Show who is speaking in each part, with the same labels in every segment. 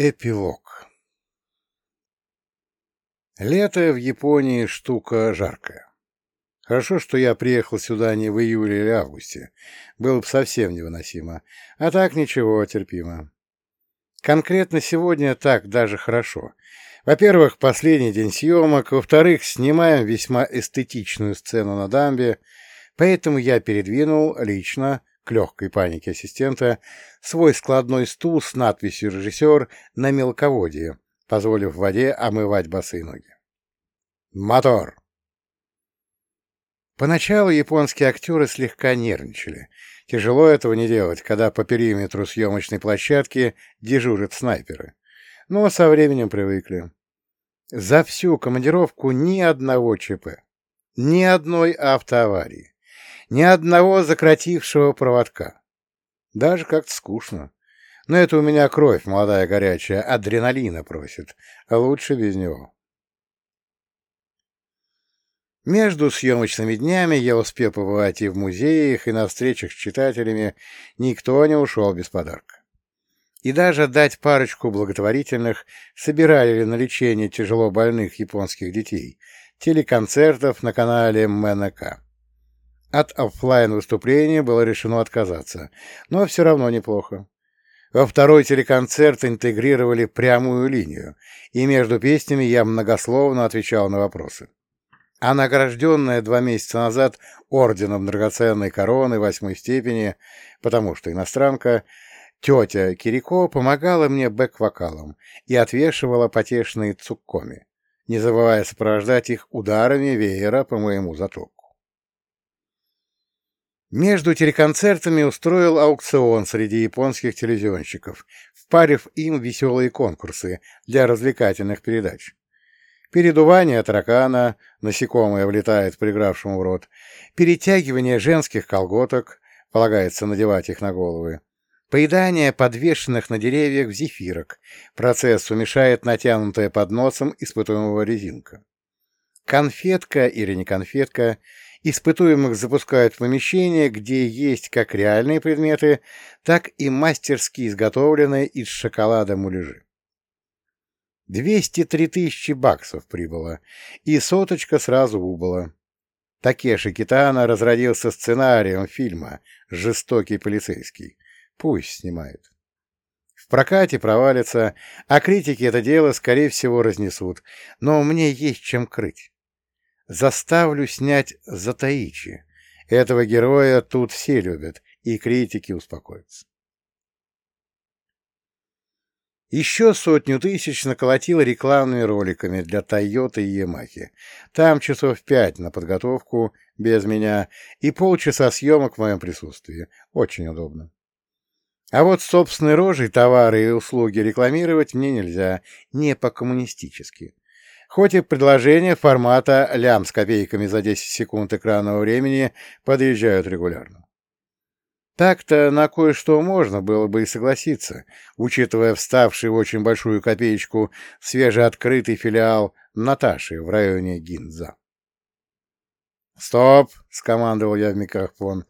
Speaker 1: Эпилог Лето в Японии штука жаркая. Хорошо, что я приехал сюда не в июле или августе. Было бы совсем невыносимо. А так ничего, терпимо. Конкретно сегодня так даже хорошо. Во-первых, последний день съемок. Во-вторых, снимаем весьма эстетичную сцену на дамбе. Поэтому я передвинул лично к легкой панике ассистента, свой складной стул с надписью «Режиссер» на мелководье, позволив воде омывать босые ноги. Мотор! Поначалу японские актеры слегка нервничали. Тяжело этого не делать, когда по периметру съемочной площадки дежурят снайперы. Но со временем привыкли. За всю командировку ни одного ЧП, ни одной автоаварии. Ни одного закратившего проводка. Даже как-то скучно. Но это у меня кровь молодая горячая, адреналина просит, а лучше без него. Между съемочными днями я успел побывать и в музеях, и на встречах с читателями. Никто не ушел без подарка. И даже дать парочку благотворительных собирали на лечение тяжело больных японских детей, телеконцертов на канале МНК. От офлайн выступления было решено отказаться, но все равно неплохо. Во второй телеконцерт интегрировали прямую линию, и между песнями я многословно отвечал на вопросы. А награжденная два месяца назад орденом драгоценной короны восьмой степени, потому что иностранка, тетя Кирико помогала мне бэк-вокалом и отвешивала потешные цуккоми, не забывая сопровождать их ударами веера по моему затоку. Между телеконцертами устроил аукцион среди японских телевизионщиков, впарив им веселые конкурсы для развлекательных передач. Передувание таракана, насекомое влетает пригравшему в рот, перетягивание женских колготок, полагается надевать их на головы, поедание подвешенных на деревьях зефирок, процесс умешает натянутая под носом испытуемого резинка. Конфетка или не конфетка — Испытуемых запускают в помещение, где есть как реальные предметы, так и мастерски изготовленные из шоколада муляжи. 203 тысячи баксов прибыло, и соточка сразу убыла. Такеши Китана разродился сценарием фильма «Жестокий полицейский». Пусть снимает. В прокате провалится, а критики это дело, скорее всего, разнесут, но мне есть чем крыть. Заставлю снять Затаичи. Этого героя тут все любят, и критики успокоятся. Еще сотню тысяч наколотила рекламными роликами для Тойоты и Ямахи. Там часов пять на подготовку, без меня, и полчаса съемок в моем присутствии. Очень удобно. А вот собственной рожей товары и услуги рекламировать мне нельзя, не по-коммунистически хоть и предложения формата лям с копейками за 10 секунд экранного времени подъезжают регулярно. Так-то на кое-что можно было бы и согласиться, учитывая вставший в очень большую копеечку свежеоткрытый филиал Наташи в районе Гинза. «Стоп!» — скомандовал я в микрофон.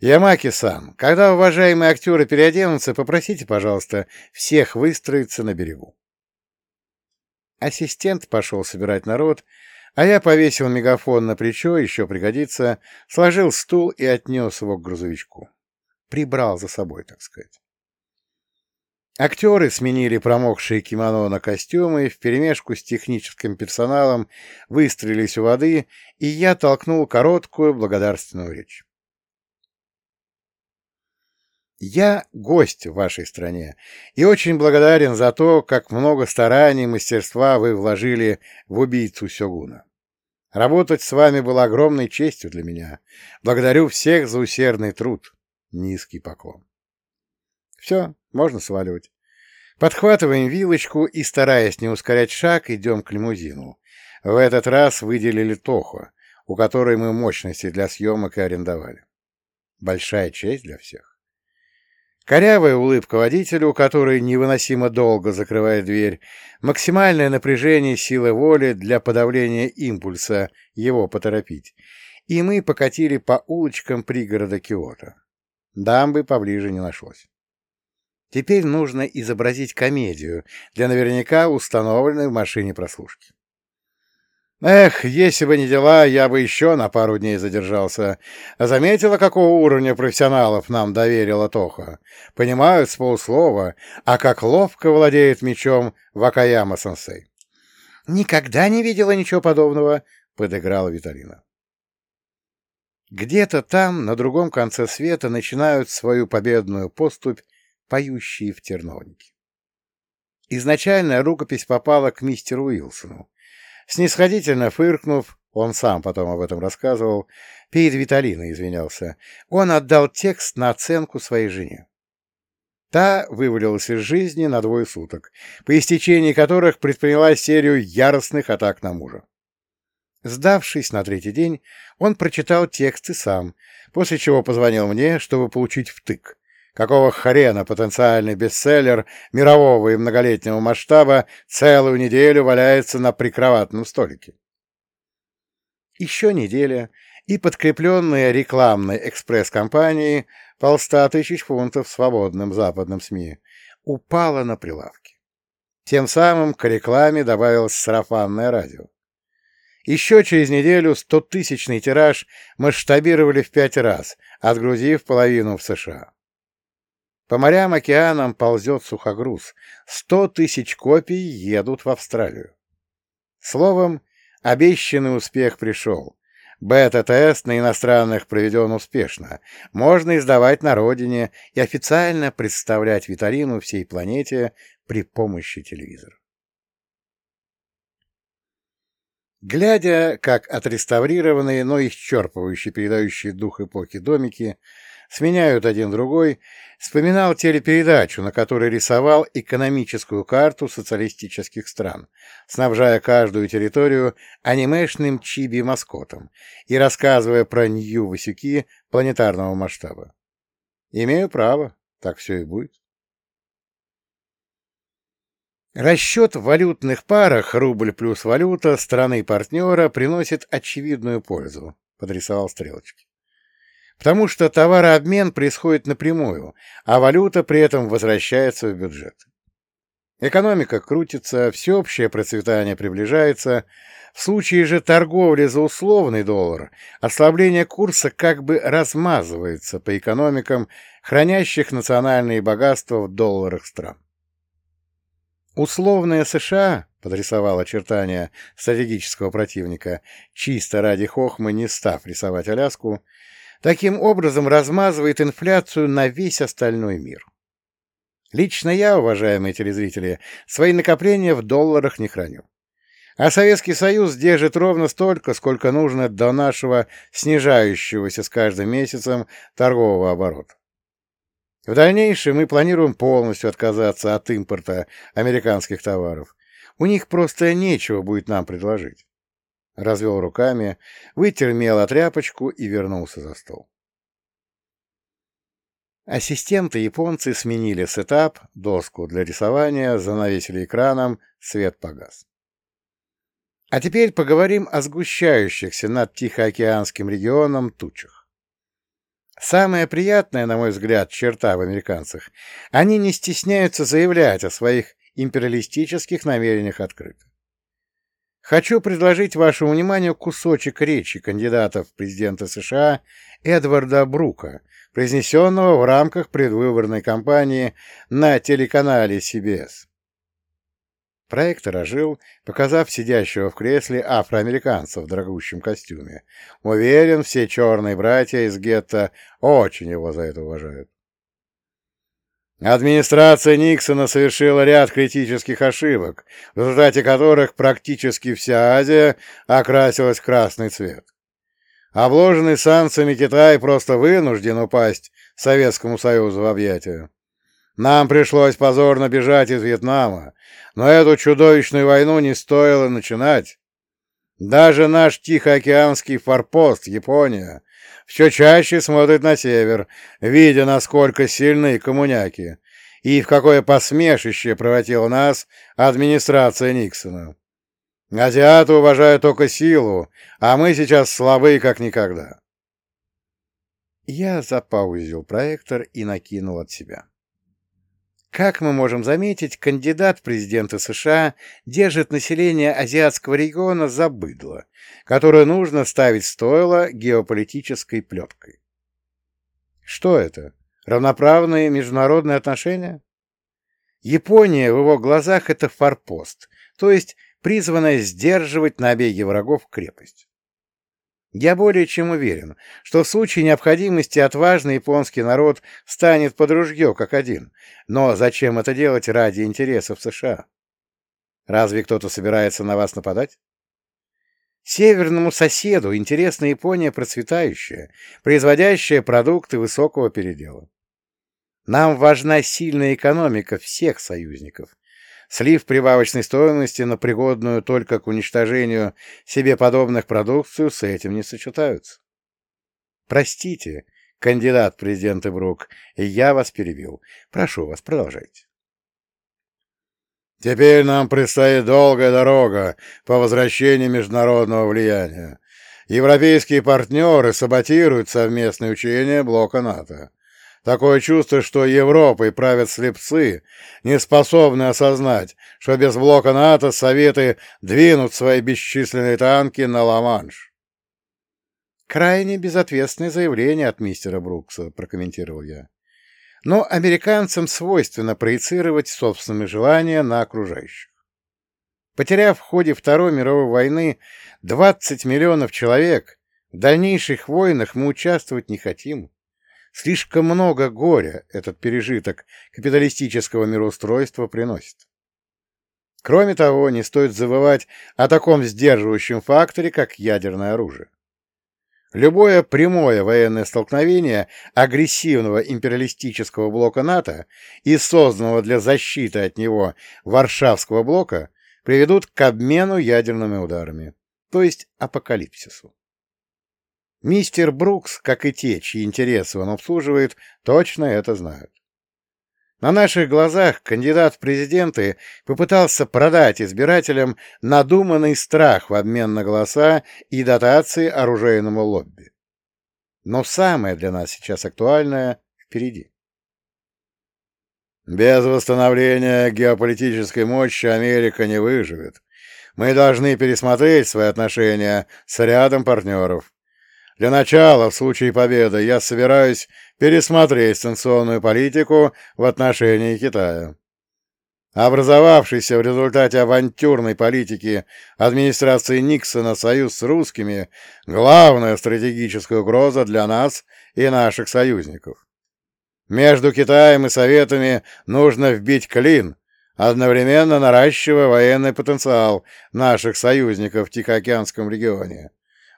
Speaker 1: «Ямаки-сан, когда уважаемые актеры переоденутся, попросите, пожалуйста, всех выстроиться на берегу». Ассистент пошел собирать народ, а я повесил мегафон на плечо, еще пригодится, сложил стул и отнес его к грузовичку. Прибрал за собой, так сказать. Актеры сменили промокшие кимоно на костюмы, вперемешку с техническим персоналом выстроились у воды, и я толкнул короткую благодарственную речь. Я гость в вашей стране и очень благодарен за то, как много стараний и мастерства вы вложили в убийцу Сёгуна. Работать с вами было огромной честью для меня. Благодарю всех за усердный труд. Низкий поклон. Все, можно сваливать. Подхватываем вилочку и, стараясь не ускорять шаг, идем к лимузину. В этот раз выделили Тохо, у которой мы мощности для съемок и арендовали. Большая честь для всех. Корявая улыбка водителю, который невыносимо долго закрывает дверь, максимальное напряжение силы воли для подавления импульса его поторопить, и мы покатили по улочкам пригорода Киото. Дамбы поближе не нашлось. Теперь нужно изобразить комедию для наверняка установленной в машине прослушки. Эх, если бы не дела, я бы еще на пару дней задержался. Заметила, какого уровня профессионалов нам доверила Тоха. Понимают с полуслова, а как ловко владеет мечом Вакаяма-сенсей. Никогда не видела ничего подобного, — подыграла Виталина. Где-то там, на другом конце света, начинают свою победную поступь поющие в терновнике. Изначально рукопись попала к мистеру Уилсону. Снисходительно фыркнув, он сам потом об этом рассказывал, перед Виталиной извинялся, он отдал текст на оценку своей жене. Та вывалилась из жизни на двое суток, по истечении которых предприняла серию яростных атак на мужа. Сдавшись на третий день, он прочитал текст и сам, после чего позвонил мне, чтобы получить втык, Какого хрена потенциальный бестселлер мирового и многолетнего масштаба целую неделю валяется на прикроватном столике? Еще неделя, и подкрепленная рекламной экспресс-компанией полста тысяч фунтов свободным западным СМИ упала на прилавки. Тем самым к рекламе добавилось сарафанное радио. Еще через неделю стотысячный тираж масштабировали в пять раз, отгрузив половину в США. По морям, океанам ползет сухогруз. Сто тысяч копий едут в Австралию. Словом, обещанный успех пришел. Бета-тест на иностранных проведен успешно. Можно издавать на родине и официально представлять витарину всей планете при помощи телевизора. Глядя, как отреставрированные, но исчерпывающие передающие дух эпохи домики сменяют один другой, вспоминал телепередачу, на которой рисовал экономическую карту социалистических стран, снабжая каждую территорию анимешным чиби-маскотом и рассказывая про Нью-Васюки планетарного масштаба. Имею право, так все и будет. Расчет в валютных парах рубль плюс валюта страны-партнера приносит очевидную пользу, подрисовал стрелочки потому что товарообмен происходит напрямую, а валюта при этом возвращается в бюджет. Экономика крутится, всеобщее процветание приближается. В случае же торговли за условный доллар ослабление курса как бы размазывается по экономикам, хранящих национальные богатства в долларах стран. Условная США подрисовал очертания стратегического противника, чисто ради хохмы не став рисовать Аляску, таким образом размазывает инфляцию на весь остальной мир. Лично я, уважаемые телезрители, свои накопления в долларах не храню. А Советский Союз держит ровно столько, сколько нужно до нашего снижающегося с каждым месяцем торгового оборота. В дальнейшем мы планируем полностью отказаться от импорта американских товаров. У них просто нечего будет нам предложить развел руками, вытер мел от тряпочку и вернулся за стол. Ассистенты-японцы сменили сетап, доску для рисования, занавесили экраном, свет погас. А теперь поговорим о сгущающихся над Тихоокеанским регионом тучах. Самая приятная, на мой взгляд, черта в американцах — они не стесняются заявлять о своих империалистических намерениях открыто. Хочу предложить вашему вниманию кусочек речи кандидата в президенты США Эдварда Брука, произнесенного в рамках предвыборной кампании на телеканале CBS. Проектор ожил, показав сидящего в кресле афроамериканца в дорогущем костюме. Уверен, все черные братья из гетто очень его за это уважают. Администрация Никсона совершила ряд критических ошибок, в результате которых практически вся Азия окрасилась в красный цвет. Обложенный санкциями Китай просто вынужден упасть Советскому Союзу в объятия. Нам пришлось позорно бежать из Вьетнама, но эту чудовищную войну не стоило начинать. Даже наш Тихоокеанский форпост, Япония, все чаще смотрит на север, видя, насколько сильны коммуняки, и в какое посмешище превратила нас администрация Никсона. Азиаты уважают только силу, а мы сейчас слабы, как никогда. Я запаузил проектор и накинул от себя. Как мы можем заметить, кандидат в президенты США держит население азиатского региона за быдло, которое нужно ставить стоило геополитической плеткой. Что это? Равноправные международные отношения? Япония в его глазах — это форпост, то есть призванная сдерживать набеги врагов крепость. Я более чем уверен, что в случае необходимости отважный японский народ станет под ружье как один, но зачем это делать ради интересов США? Разве кто-то собирается на вас нападать? Северному соседу интересна Япония процветающая, производящая продукты высокого передела. Нам важна сильная экономика всех союзников, слив прибавочной стоимости на пригодную только к уничтожению себе подобных продукцию с этим не сочетаются. Простите, кандидат в президенты Брук, я вас перебил. Прошу вас, продолжайте.
Speaker 2: Теперь нам предстоит долгая дорога по возвращению международного влияния. Европейские партнеры саботируют совместные учения блока НАТО. Такое чувство, что Европой правят слепцы, не способны осознать, что без блока НАТО Советы двинут свои бесчисленные танки на Ла-Манш.
Speaker 1: «Крайне безответственное заявление от мистера Брукса», — прокомментировал я. «Но американцам свойственно проецировать собственные желания на окружающих. Потеряв в ходе Второй мировой войны 20 миллионов человек, в дальнейших войнах мы участвовать не хотим». Слишком много горя этот пережиток капиталистического мироустройства приносит. Кроме того, не стоит забывать о таком сдерживающем факторе, как ядерное оружие. Любое прямое военное столкновение агрессивного империалистического блока НАТО и созданного для защиты от него Варшавского блока приведут к обмену ядерными ударами, то есть апокалипсису. Мистер Брукс, как и те, чьи интересы он обслуживает, точно это знают. На наших глазах кандидат в президенты попытался продать избирателям надуманный страх в обмен на голоса и дотации оружейному лобби. Но самое для нас сейчас актуальное впереди.
Speaker 2: Без восстановления геополитической мощи Америка не выживет. Мы должны пересмотреть свои отношения с рядом партнеров. Для начала, в случае победы, я собираюсь пересмотреть санкционную политику в отношении Китая. Образовавшийся в результате авантюрной политики администрации Никсона союз с русскими – главная стратегическая угроза для нас и наших союзников. Между Китаем и Советами нужно вбить клин, одновременно наращивая военный потенциал наших союзников в Тихоокеанском регионе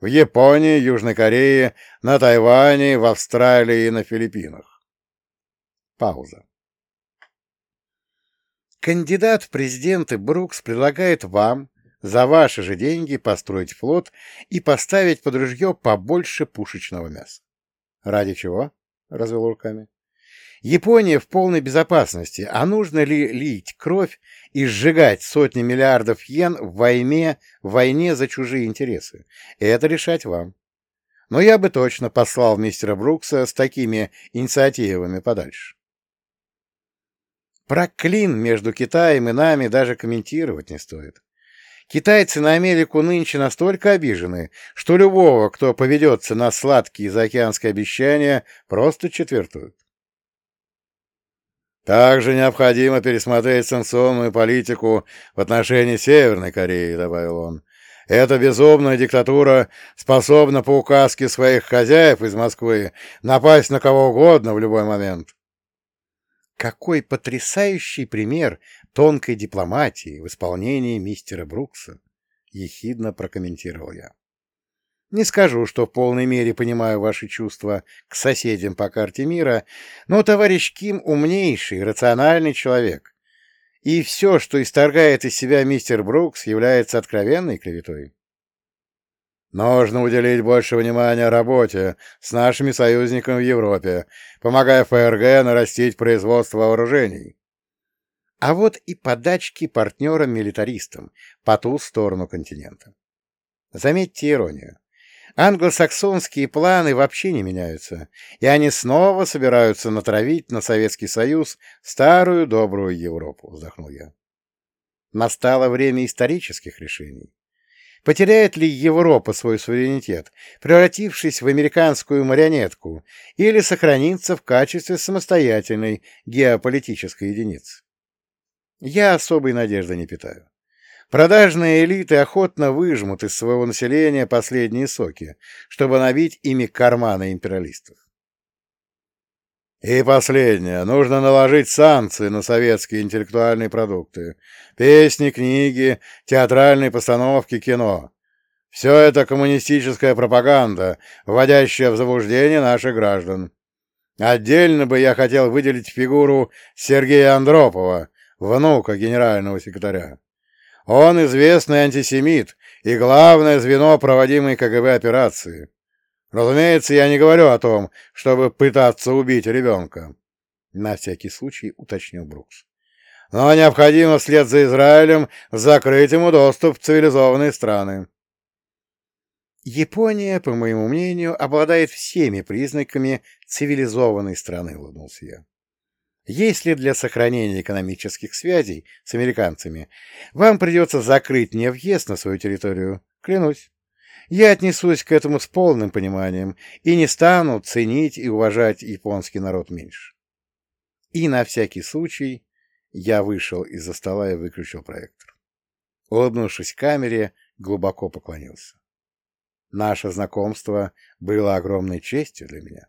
Speaker 2: в Японии, Южной Корее, на Тайване, в Австралии и на Филиппинах.
Speaker 1: Пауза. Кандидат в президенты Брукс предлагает вам за ваши же деньги построить флот и поставить под ружье побольше пушечного мяса. Ради чего? — развел руками. Япония в полной безопасности, а нужно ли лить кровь и сжигать сотни миллиардов йен в войне, в войне за чужие интересы? Это решать вам. Но я бы точно послал мистера Брукса с такими инициативами подальше. Про клин между Китаем и нами даже комментировать не стоит. Китайцы на Америку нынче настолько обижены, что любого, кто поведется на сладкие заокеанские обещания, просто четвертуют.
Speaker 2: Также необходимо пересмотреть санкционную политику в отношении Северной Кореи, добавил он. Эта безумная диктатура способна по указке своих хозяев из Москвы напасть на кого угодно в любой момент.
Speaker 1: Какой потрясающий пример тонкой дипломатии в исполнении мистера Брукса, ехидно прокомментировал я. Не скажу, что в полной мере понимаю ваши чувства к соседям по карте мира, но товарищ Ким умнейший, рациональный человек. И все, что исторгает из себя мистер Брукс, является откровенной клеветой.
Speaker 2: Нужно уделить больше внимания работе с нашими союзниками в Европе, помогая ФРГ нарастить производство вооружений.
Speaker 1: А вот и подачки партнерам-милитаристам по ту сторону континента. Заметьте иронию. Англосаксонские планы вообще не меняются, и они снова собираются натравить на Советский Союз старую добрую Европу, вздохнул я. Настало время исторических решений. Потеряет ли Европа свой суверенитет, превратившись в американскую марионетку, или сохранится в качестве самостоятельной геополитической единицы? Я особой надежды не питаю. Продажные элиты охотно выжмут из своего населения последние соки, чтобы набить ими карманы империалистов. И последнее. Нужно наложить санкции на советские интеллектуальные продукты. Песни, книги, театральные постановки, кино. Все это коммунистическая пропаганда, вводящая в заблуждение наших граждан. Отдельно бы я хотел выделить фигуру Сергея Андропова, внука генерального секретаря. Он известный антисемит и главное звено проводимой КГБ операции. Разумеется, я не говорю о том, чтобы пытаться убить ребенка. На всякий случай уточнил Брукс. Но необходимо вслед за Израилем закрыть ему доступ в цивилизованные страны. Япония, по моему мнению, обладает всеми признаками цивилизованной страны, улыбнулся я. Если для сохранения экономических связей с американцами вам придется закрыть мне въезд на свою территорию, клянусь, я отнесусь к этому с полным пониманием и не стану ценить и уважать японский народ меньше. И на всякий случай я вышел из-за стола и выключил проектор. Улыбнувшись камере, глубоко поклонился. Наше знакомство было огромной честью для меня.